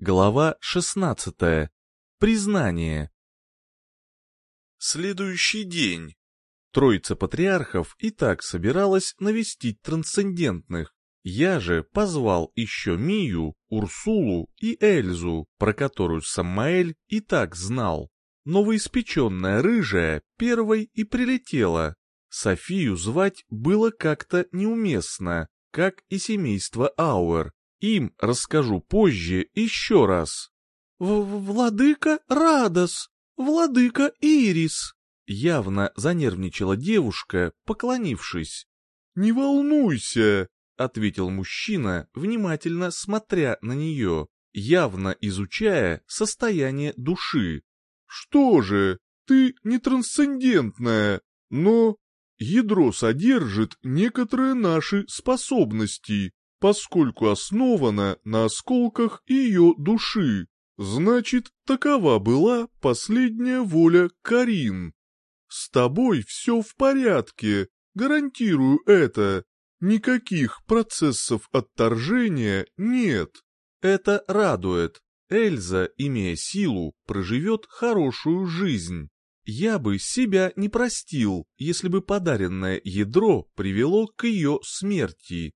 Глава 16. Признание. Следующий день. Троица патриархов и так собиралась навестить трансцендентных. Я же позвал еще Мию, Урсулу и Эльзу, про которую Самаэль и так знал. Новоиспеченная рыжая первой и прилетела. Софию звать было как-то неуместно, как и семейство Ауэр, им расскажу позже еще раз. В «Владыка Радос! Владыка Ирис!» Явно занервничала девушка, поклонившись. «Не волнуйся!» — ответил мужчина, внимательно смотря на нее, явно изучая состояние души. «Что же, ты не трансцендентная, но ядро содержит некоторые наши способности, поскольку основана на осколках ее души. Значит, такова была последняя воля Карин. С тобой все в порядке, гарантирую это. Никаких процессов отторжения нет. Это радует. Эльза, имея силу, проживет хорошую жизнь. Я бы себя не простил, если бы подаренное ядро привело к ее смерти.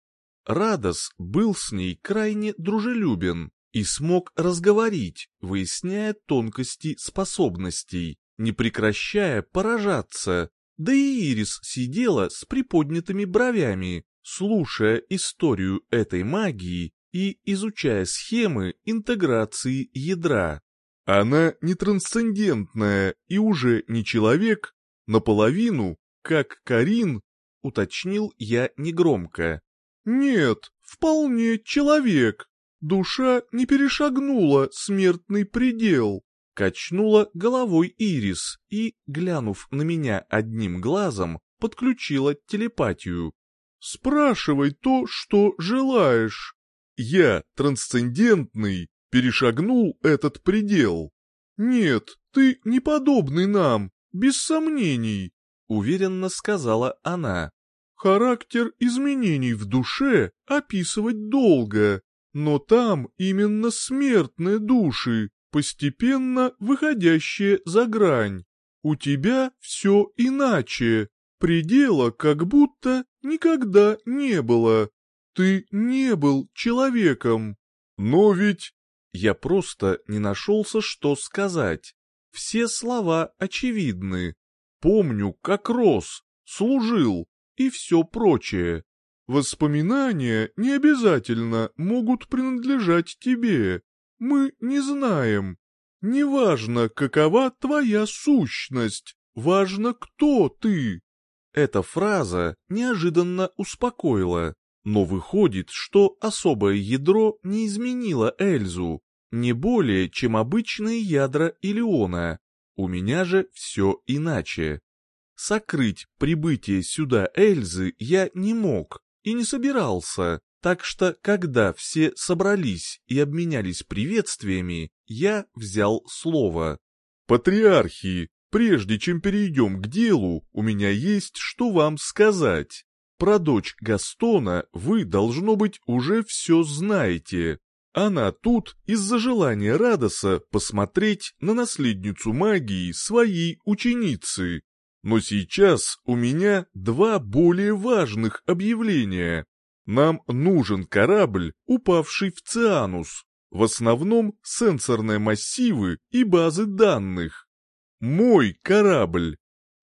Радос был с ней крайне дружелюбен и смог разговорить, выясняя тонкости способностей, не прекращая поражаться. Да и Ирис сидела с приподнятыми бровями, слушая историю этой магии и изучая схемы интеграции ядра. Она не трансцендентная и уже не человек, наполовину, как Карин, уточнил я негромко. Нет, вполне человек. Душа не перешагнула смертный предел. Качнула головой Ирис и, глянув на меня одним глазом, подключила телепатию. «Спрашивай то, что желаешь. Я, трансцендентный, перешагнул этот предел. Нет, ты не подобный нам, без сомнений», — уверенно сказала она. Характер изменений в душе описывать долго, но там именно смертные души, постепенно выходящие за грань. У тебя все иначе, предела как будто никогда не было. Ты не был человеком. Но ведь... Я просто не нашелся, что сказать. Все слова очевидны. Помню, как рос, служил, и все прочее. Воспоминания не обязательно могут принадлежать тебе. Мы не знаем. Неважно, какова твоя сущность, важно, кто ты. Эта фраза неожиданно успокоила, но выходит, что особое ядро не изменило Эльзу, не более, чем обычные ядра Илиона. У меня же все иначе. Сокрыть прибытие сюда Эльзы я не мог и не собирался, так что, когда все собрались и обменялись приветствиями, я взял слово. «Патриархи, прежде чем перейдем к делу, у меня есть что вам сказать. Про дочь Гастона вы, должно быть, уже все знаете. Она тут из-за желания Радоса посмотреть на наследницу магии своей ученицы. Но сейчас у меня два более важных объявления. Нам нужен корабль, упавший в Цианус. В основном сенсорные массивы и базы данных. Мой корабль.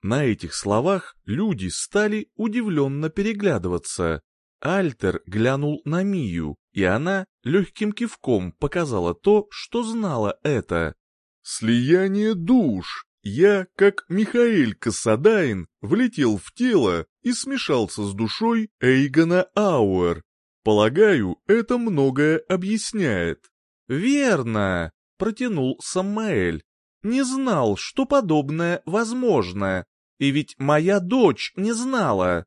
На этих словах люди стали удивленно переглядываться. Альтер глянул на Мию, и она легким кивком показала то, что знала это. «Слияние душ», я, как Михаэль Касадаин, влетел в тело и смешался с душой Эйгона Ауэр. Полагаю, это многое объясняет. «Верно», — протянул Самаэль. «Не знал, что подобное возможно. И ведь моя дочь не знала».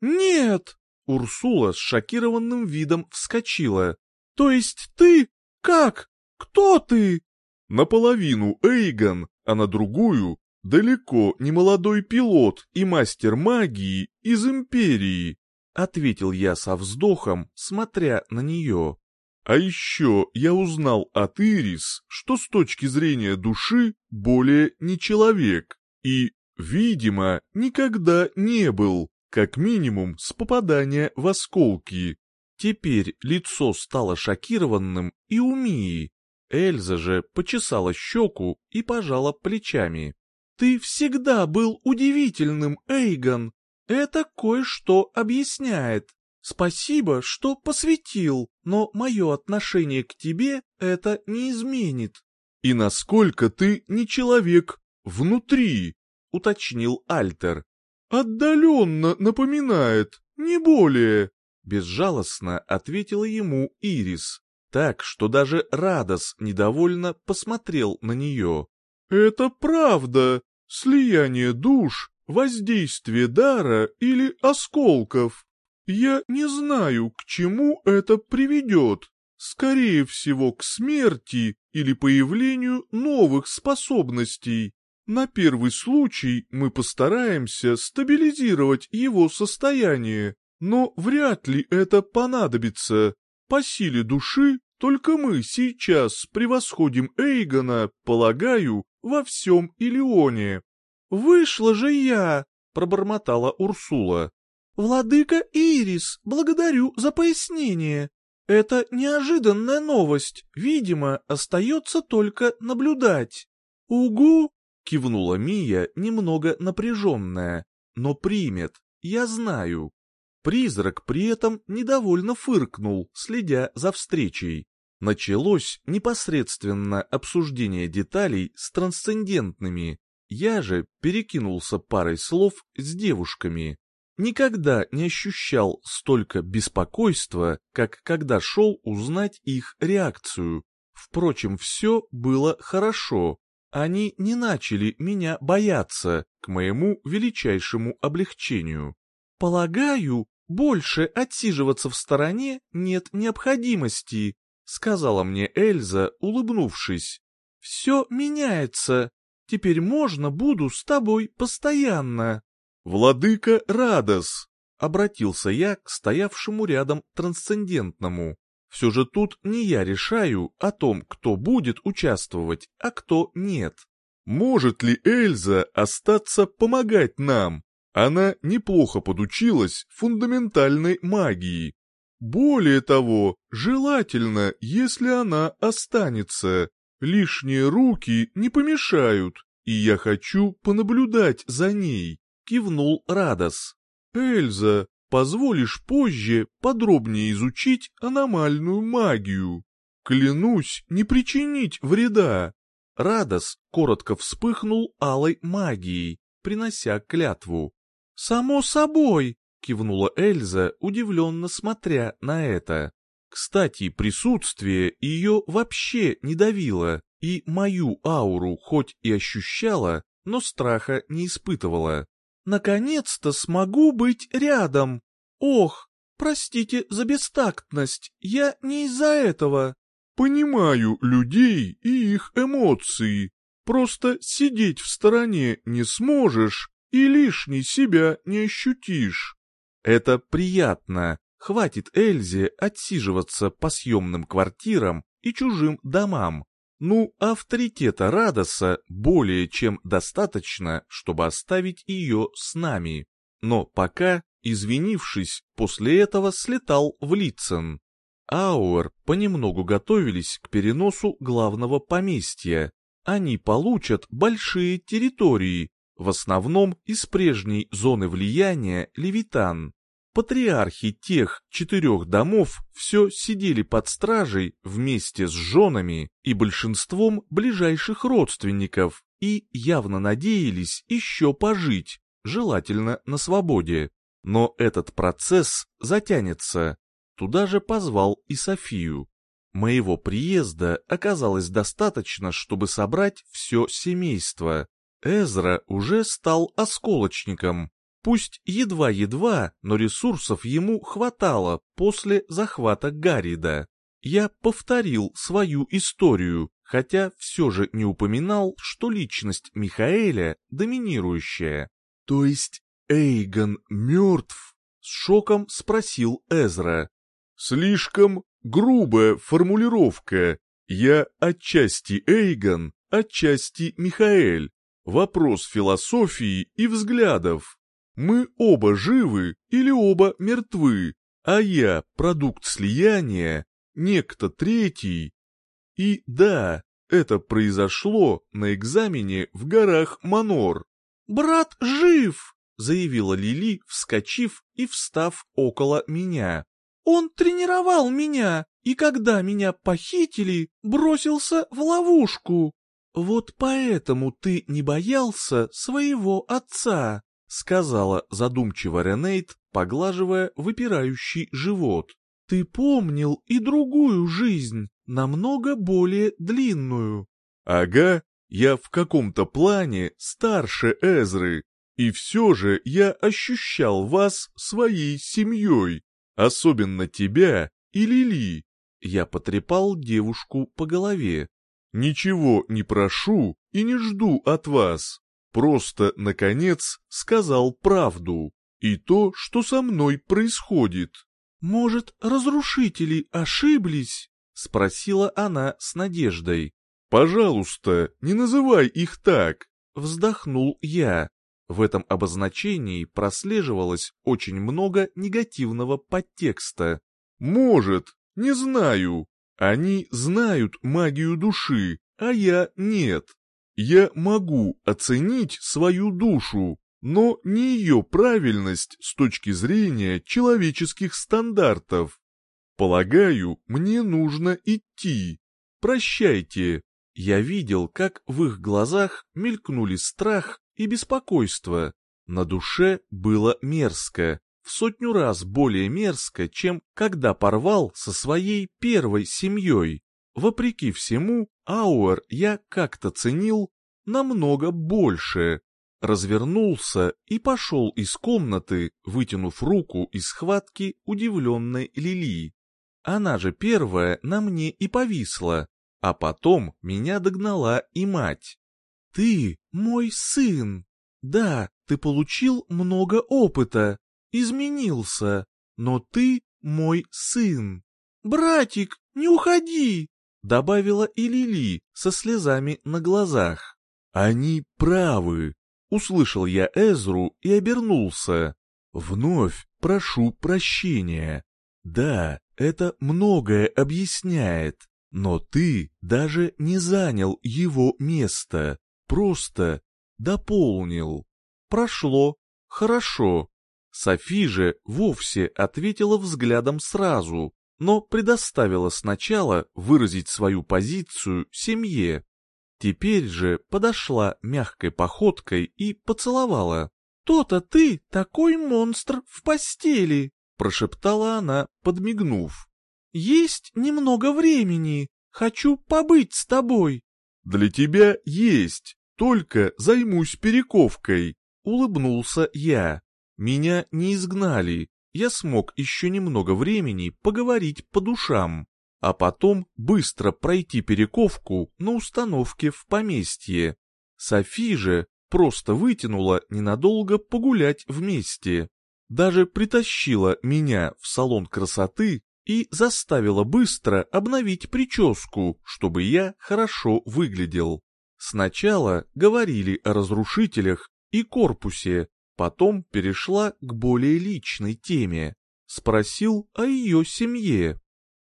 «Нет!» — Урсула с шокированным видом вскочила. «То есть ты? Как? Кто ты?» «Наполовину Эйгон, а на другую — далеко не молодой пилот и мастер магии из Империи, — ответил я со вздохом, смотря на нее. А еще я узнал от Ирис, что с точки зрения души более не человек, и, видимо, никогда не был, как минимум с попадания в осколки. Теперь лицо стало шокированным и у Мии. Эльза же почесала щеку и пожала плечами. «Ты всегда был удивительным, Эйгон. Это кое-что объясняет. Спасибо, что посвятил, но мое отношение к тебе это не изменит». «И насколько ты не человек внутри?» — уточнил Альтер. «Отдаленно напоминает, не более», — безжалостно ответила ему Ирис, так что даже Радос недовольно посмотрел на нее. «Это правда, слияние душ, воздействие дара или осколков. Я не знаю, к чему это приведет. Скорее всего, к смерти или появлению новых способностей. На первый случай мы постараемся стабилизировать его состояние, но вряд ли это понадобится. По силе души только мы сейчас превосходим Эйгона, полагаю, во всем Илионе. «Вышла же я!» — пробормотала Урсула. «Владыка Ирис, благодарю за пояснение. Это неожиданная новость, видимо, остается только наблюдать. Угу!» — кивнула Мия, немного напряженная. «Но примет, я знаю». Призрак при этом недовольно фыркнул, следя за встречей. Началось непосредственно обсуждение деталей с трансцендентными. Я же перекинулся парой слов с девушками. Никогда не ощущал столько беспокойства, как когда шел узнать их реакцию. Впрочем, все было хорошо. Они не начали меня бояться, к моему величайшему облегчению. Полагаю, больше отсиживаться в стороне нет необходимости, сказала мне Эльза, улыбнувшись. Все меняется. Теперь можно буду с тобой постоянно. Владыка Радос, обратился я к стоявшему рядом трансцендентному. Все же тут не я решаю о том, кто будет участвовать, а кто нет. Может ли Эльза остаться помогать нам? Она неплохо подучилась фундаментальной магии. Более того, желательно, если она останется. Лишние руки не помешают, и я хочу понаблюдать за ней», — кивнул Радос. «Эльза, позволишь позже подробнее изучить аномальную магию? Клянусь не причинить вреда». Радос коротко вспыхнул алой магией, принося клятву. «Само собой», кивнула Эльза, удивленно смотря на это. Кстати, присутствие ее вообще не давило, и мою ауру хоть и ощущала, но страха не испытывала. «Наконец-то смогу быть рядом! Ох, простите за бестактность, я не из-за этого!» «Понимаю людей и их эмоции. Просто сидеть в стороне не сможешь и лишний себя не ощутишь. Это приятно. Хватит Эльзе отсиживаться по съемным квартирам и чужим домам. Ну, авторитета Радоса более чем достаточно, чтобы оставить ее с нами. Но пока, извинившись, после этого слетал в Литцен. Ауэр понемногу готовились к переносу главного поместья. Они получат большие территории, в основном из прежней зоны влияния Левитан. Патриархи тех четырех домов все сидели под стражей вместе с женами и большинством ближайших родственников и явно надеялись еще пожить, желательно на свободе. Но этот процесс затянется. Туда же позвал и Софию. Моего приезда оказалось достаточно, чтобы собрать все семейство. Эзра уже стал осколочником, Пусть едва-едва, но ресурсов ему хватало после захвата Гаррида. Я повторил свою историю, хотя все же не упоминал, что личность Михаэля доминирующая. То есть Эйгон мертв? С шоком спросил Эзра. Слишком грубая формулировка. Я отчасти Эйгон, отчасти Михаэль. Вопрос философии и взглядов. Мы оба живы или оба мертвы, а я продукт слияния, некто третий. И да, это произошло на экзамене в горах Манор. «Брат жив!» — заявила Лили, вскочив и встав около меня. «Он тренировал меня, и когда меня похитили, бросился в ловушку. Вот поэтому ты не боялся своего отца», — сказала задумчиво Ренейт, поглаживая выпирающий живот. «Ты помнил и другую жизнь, намного более длинную». «Ага, я в каком-то плане старше Эзры, и все же я ощущал вас своей семьей, особенно тебя и Лили». Я потрепал девушку по голове. «Ничего не прошу и не жду от вас. Просто, наконец, сказал правду и то, что со мной происходит». «Может, разрушители ошиблись?» — спросила она с надеждой. «Пожалуйста, не называй их так!» — вздохнул я. В этом обозначении прослеживалось очень много негативного подтекста. «Может, не знаю. Они знают магию души, а я нет. Я могу оценить свою душу, но не ее правильность с точки зрения человеческих стандартов. Полагаю, мне нужно идти. Прощайте. Я видел, как в их глазах мелькнули страх и беспокойство. На душе было мерзко, в сотню раз более мерзко, чем когда порвал со своей первой семьей. Вопреки всему, Ауэр я как-то ценил намного больше. Развернулся и пошел из комнаты, вытянув руку из схватки удивленной Лили. Она же первая на мне и повисла, а потом меня догнала и мать. «Ты мой сын! Да, ты получил много опыта, изменился, но ты мой сын. Братик, не уходи!» Добавила и Лили со слезами на глазах. «Они правы!» Услышал я Эзру и обернулся. «Вновь прошу прощения. Да, это многое объясняет. Но ты даже не занял его место, просто дополнил. Прошло. Хорошо. Софи же вовсе ответила взглядом сразу, но предоставила сначала выразить свою позицию семье. Теперь же подошла мягкой походкой и поцеловала. «То-то ты такой монстр в постели!» — прошептала она, подмигнув. Есть немного времени. Хочу побыть с тобой. Для тебя есть. Только займусь перековкой. Улыбнулся я. Меня не изгнали. Я смог еще немного времени поговорить по душам, а потом быстро пройти перековку на установке в поместье. Софи же просто вытянула ненадолго погулять вместе. Даже притащила меня в салон красоты и заставила быстро обновить прическу, чтобы я хорошо выглядел. Сначала говорили о разрушителях и корпусе, потом перешла к более личной теме. Спросил о ее семье.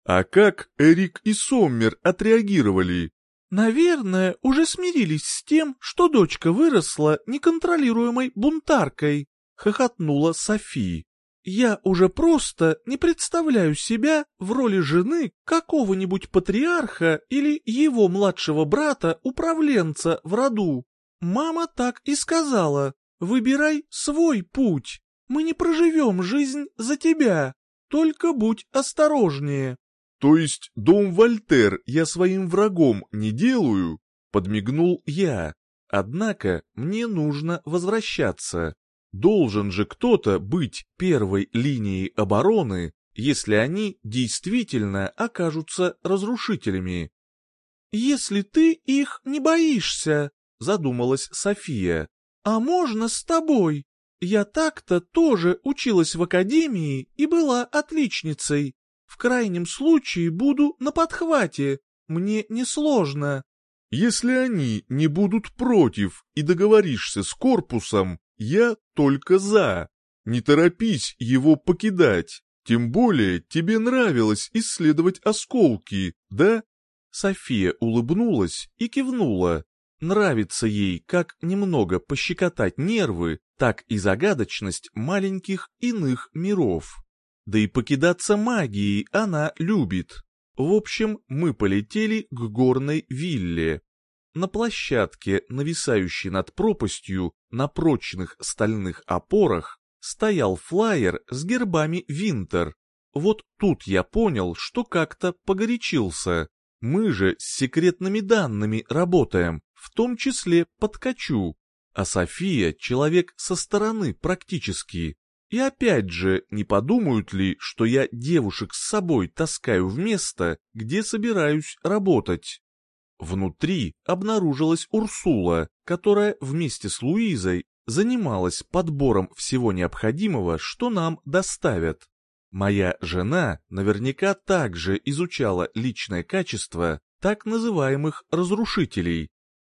А как Эрик и Соммер отреагировали? Наверное, уже смирились с тем, что дочка выросла неконтролируемой бунтаркой, хохотнула Софи. Я уже просто не представляю себя в роли жены какого-нибудь патриарха или его младшего брата-управленца в роду. Мама так и сказала, выбирай свой путь, мы не проживем жизнь за тебя, только будь осторожнее. То есть дом Вольтер я своим врагом не делаю? Подмигнул я. Однако мне нужно возвращаться. Должен же кто-то быть первой линией обороны, если они действительно окажутся разрушителями. «Если ты их не боишься», — задумалась София, — «а можно с тобой? Я так-то тоже училась в академии и была отличницей. В крайнем случае буду на подхвате. Мне несложно. Если они не будут против и договоришься с корпусом, я только за. Не торопись его покидать. Тем более тебе нравилось исследовать осколки, да? София улыбнулась и кивнула. Нравится ей как немного пощекотать нервы, так и загадочность маленьких иных миров. Да и покидаться магией она любит. В общем, мы полетели к горной вилле. На площадке, нависающей над пропастью, на прочных стальных опорах, стоял флаер с гербами Винтер. Вот тут я понял, что как-то погорячился. Мы же с секретными данными работаем, в том числе подкачу. А София — человек со стороны практически. И опять же, не подумают ли, что я девушек с собой таскаю в место, где собираюсь работать? Внутри обнаружилась Урсула, которая вместе с Луизой занималась подбором всего необходимого, что нам доставят. Моя жена наверняка также изучала личное качество так называемых разрушителей,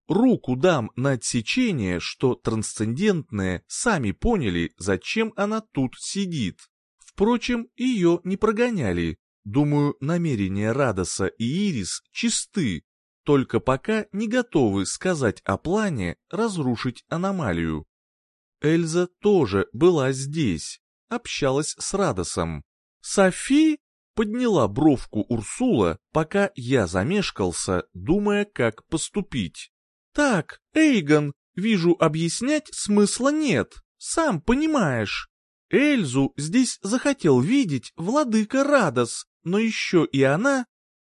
Руку дам на отсечение, что трансцендентные сами поняли, зачем она тут сидит. Впрочем, ее не прогоняли. Думаю, намерения Радоса и Ирис чисты, только пока не готовы сказать о плане разрушить аномалию. Эльза тоже была здесь, общалась с Радосом. Софи подняла бровку Урсула, пока я замешкался, думая, как поступить. «Так, Эйгон, вижу, объяснять смысла нет, сам понимаешь. Эльзу здесь захотел видеть владыка Радос, но еще и она...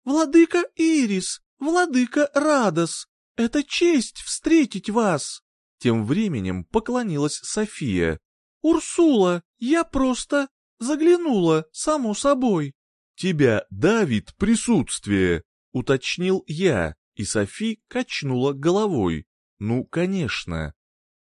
Владыка Ирис, владыка Радос, это честь встретить вас!» Тем временем поклонилась София. «Урсула, я просто заглянула, само собой». «Тебя давит присутствие», — уточнил я. И Софи качнула головой. Ну, конечно.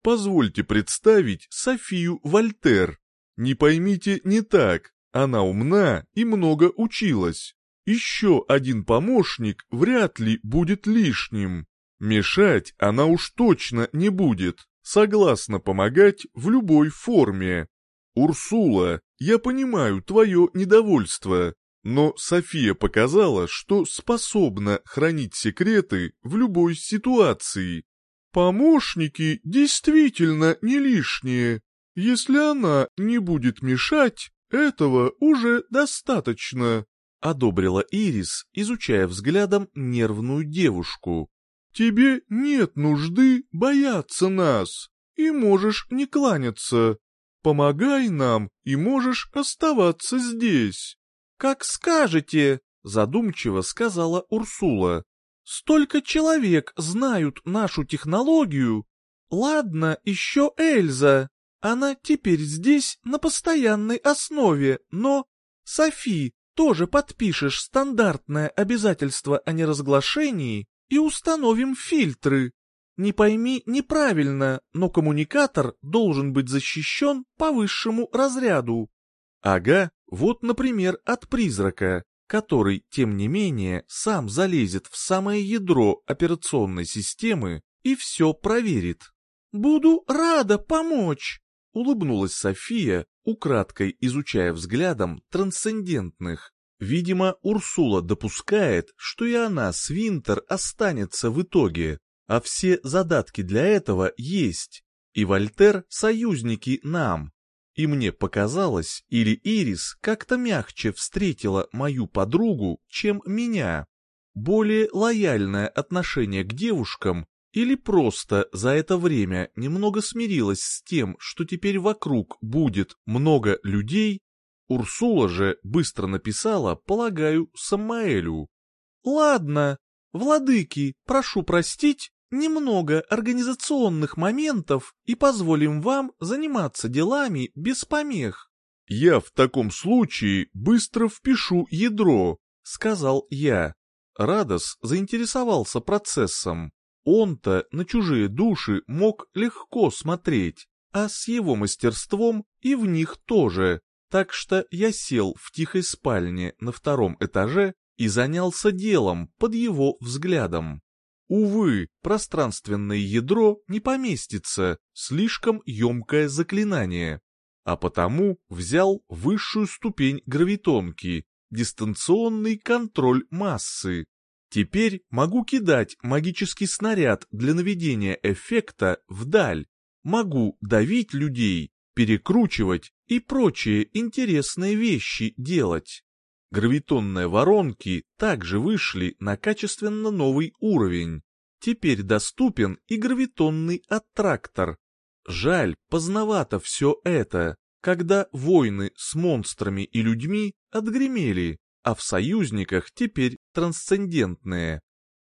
Позвольте представить Софию Вольтер. Не поймите не так, она умна и много училась. Еще один помощник вряд ли будет лишним. Мешать она уж точно не будет, согласна помогать в любой форме. Урсула, я понимаю твое недовольство, но София показала, что способна хранить секреты в любой ситуации. Помощники действительно не лишние. Если она не будет мешать, этого уже достаточно, одобрила Ирис, изучая взглядом нервную девушку. Тебе нет нужды бояться нас, и можешь не кланяться. Помогай нам, и можешь оставаться здесь. «Как скажете», — задумчиво сказала Урсула. «Столько человек знают нашу технологию. Ладно, еще Эльза. Она теперь здесь на постоянной основе, но... Софи, тоже подпишешь стандартное обязательство о неразглашении и установим фильтры. Не пойми неправильно, но коммуникатор должен быть защищен по высшему разряду. Ага, вот, например, от призрака, который, тем не менее, сам залезет в самое ядро операционной системы и все проверит. «Буду рада помочь», — улыбнулась София, украдкой изучая взглядом трансцендентных. Видимо, Урсула допускает, что и она с Винтер останется в итоге, а все задатки для этого есть, и Вольтер — союзники нам. И мне показалось, или Ирис как-то мягче встретила мою подругу, чем меня. Более лояльное отношение к девушкам или просто за это время немного смирилась с тем, что теперь вокруг будет много людей, Урсула же быстро написала, полагаю, Самаэлю. «Ладно, владыки, прошу простить, немного организационных моментов и позволим вам заниматься делами без помех. «Я в таком случае быстро впишу ядро», — сказал я. Радос заинтересовался процессом. Он-то на чужие души мог легко смотреть, а с его мастерством и в них тоже. Так что я сел в тихой спальне на втором этаже и занялся делом под его взглядом. Увы, пространственное ядро не поместится, слишком емкое заклинание. А потому взял высшую ступень гравитонки, дистанционный контроль массы. Теперь могу кидать магический снаряд для наведения эффекта вдаль. Могу давить людей, перекручивать и прочие интересные вещи делать. Гравитонные воронки также вышли на качественно новый уровень. Теперь доступен и гравитонный аттрактор. Жаль, поздновато все это, когда войны с монстрами и людьми отгремели, а в союзниках теперь трансцендентные.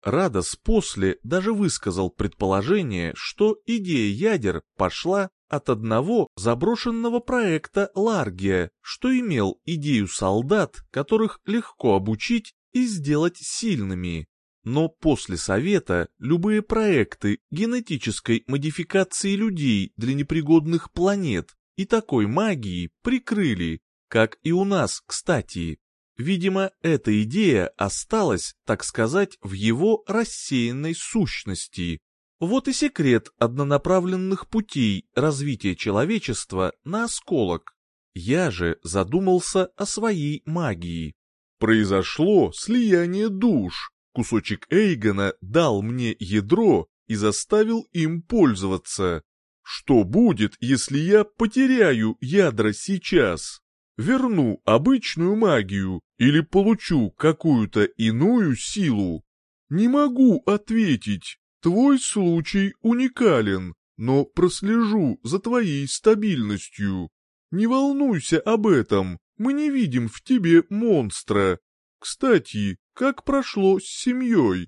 Радос после даже высказал предположение, что идея ядер пошла от одного заброшенного проекта Ларгия, что имел идею солдат, которых легко обучить и сделать сильными. Но после Совета любые проекты генетической модификации людей для непригодных планет и такой магии прикрыли, как и у нас, кстати. Видимо, эта идея осталась, так сказать, в его рассеянной сущности. Вот и секрет однонаправленных путей развития человечества на осколок. Я же задумался о своей магии. Произошло слияние душ. Кусочек Эйгона дал мне ядро и заставил им пользоваться. Что будет, если я потеряю ядра сейчас? верну обычную магию или получу какую-то иную силу? Не могу ответить. Твой случай уникален, но прослежу за твоей стабильностью. Не волнуйся об этом, мы не видим в тебе монстра. Кстати, как прошло с семьей?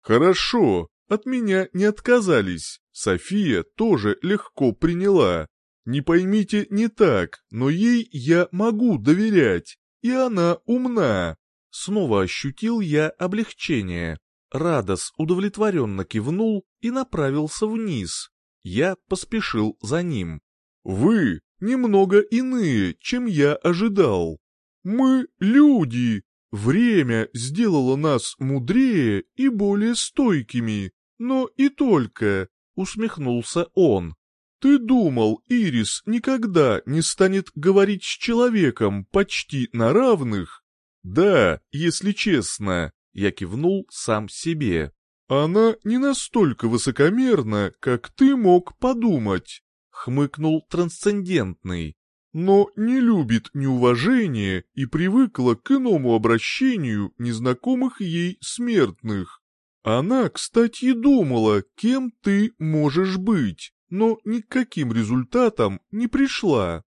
Хорошо, от меня не отказались. София тоже легко приняла. Не поймите не так, но ей я могу доверять, и она умна. Снова ощутил я облегчение. Радос удовлетворенно кивнул и направился вниз. Я поспешил за ним. «Вы немного иные, чем я ожидал. Мы люди. Время сделало нас мудрее и более стойкими, но и только», — усмехнулся он. Ты думал, Ирис никогда не станет говорить с человеком почти на равных? Да, если честно, я кивнул сам себе. Она не настолько высокомерна, как ты мог подумать, хмыкнул трансцендентный. Но не любит неуважение и привыкла к иному обращению незнакомых ей смертных. Она, кстати, думала, кем ты можешь быть но ни к каким результатам не пришла.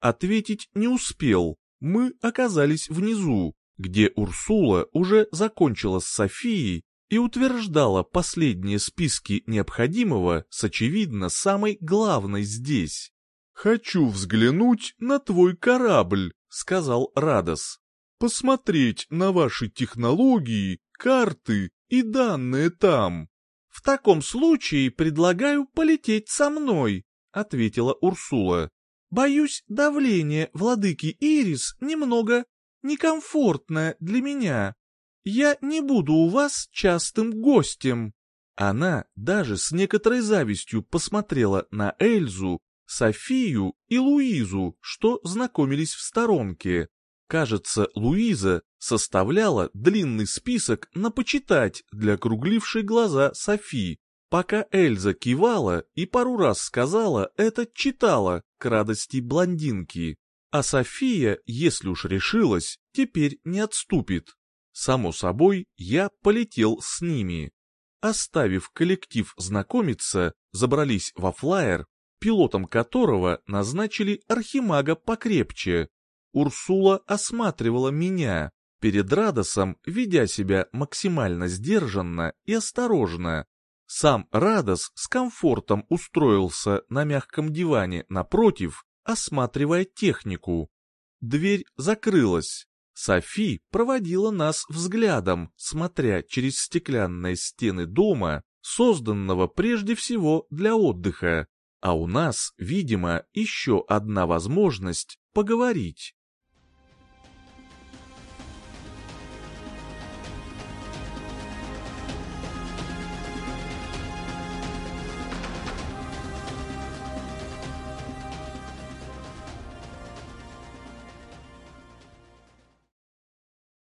Ответить не успел, мы оказались внизу, где Урсула уже закончила с Софией и утверждала последние списки необходимого с очевидно самой главной здесь. «Хочу взглянуть на твой корабль», — сказал Радос. «Посмотреть на ваши технологии, карты и данные там. «В таком случае предлагаю полететь со мной», — ответила Урсула. «Боюсь, давление владыки Ирис немного некомфортное для меня. Я не буду у вас частым гостем». Она даже с некоторой завистью посмотрела на Эльзу, Софию и Луизу, что знакомились в сторонке. Кажется, Луиза составляла длинный список на почитать для округлившей глаза Софи, пока Эльза кивала и пару раз сказала это читала к радости блондинки. А София, если уж решилась, теперь не отступит. Само собой, я полетел с ними. Оставив коллектив знакомиться, забрались во флайер, пилотом которого назначили архимага покрепче, Урсула осматривала меня, перед Радосом ведя себя максимально сдержанно и осторожно. Сам Радос с комфортом устроился на мягком диване напротив, осматривая технику. Дверь закрылась. Софи проводила нас взглядом, смотря через стеклянные стены дома, созданного прежде всего для отдыха. А у нас, видимо, еще одна возможность поговорить.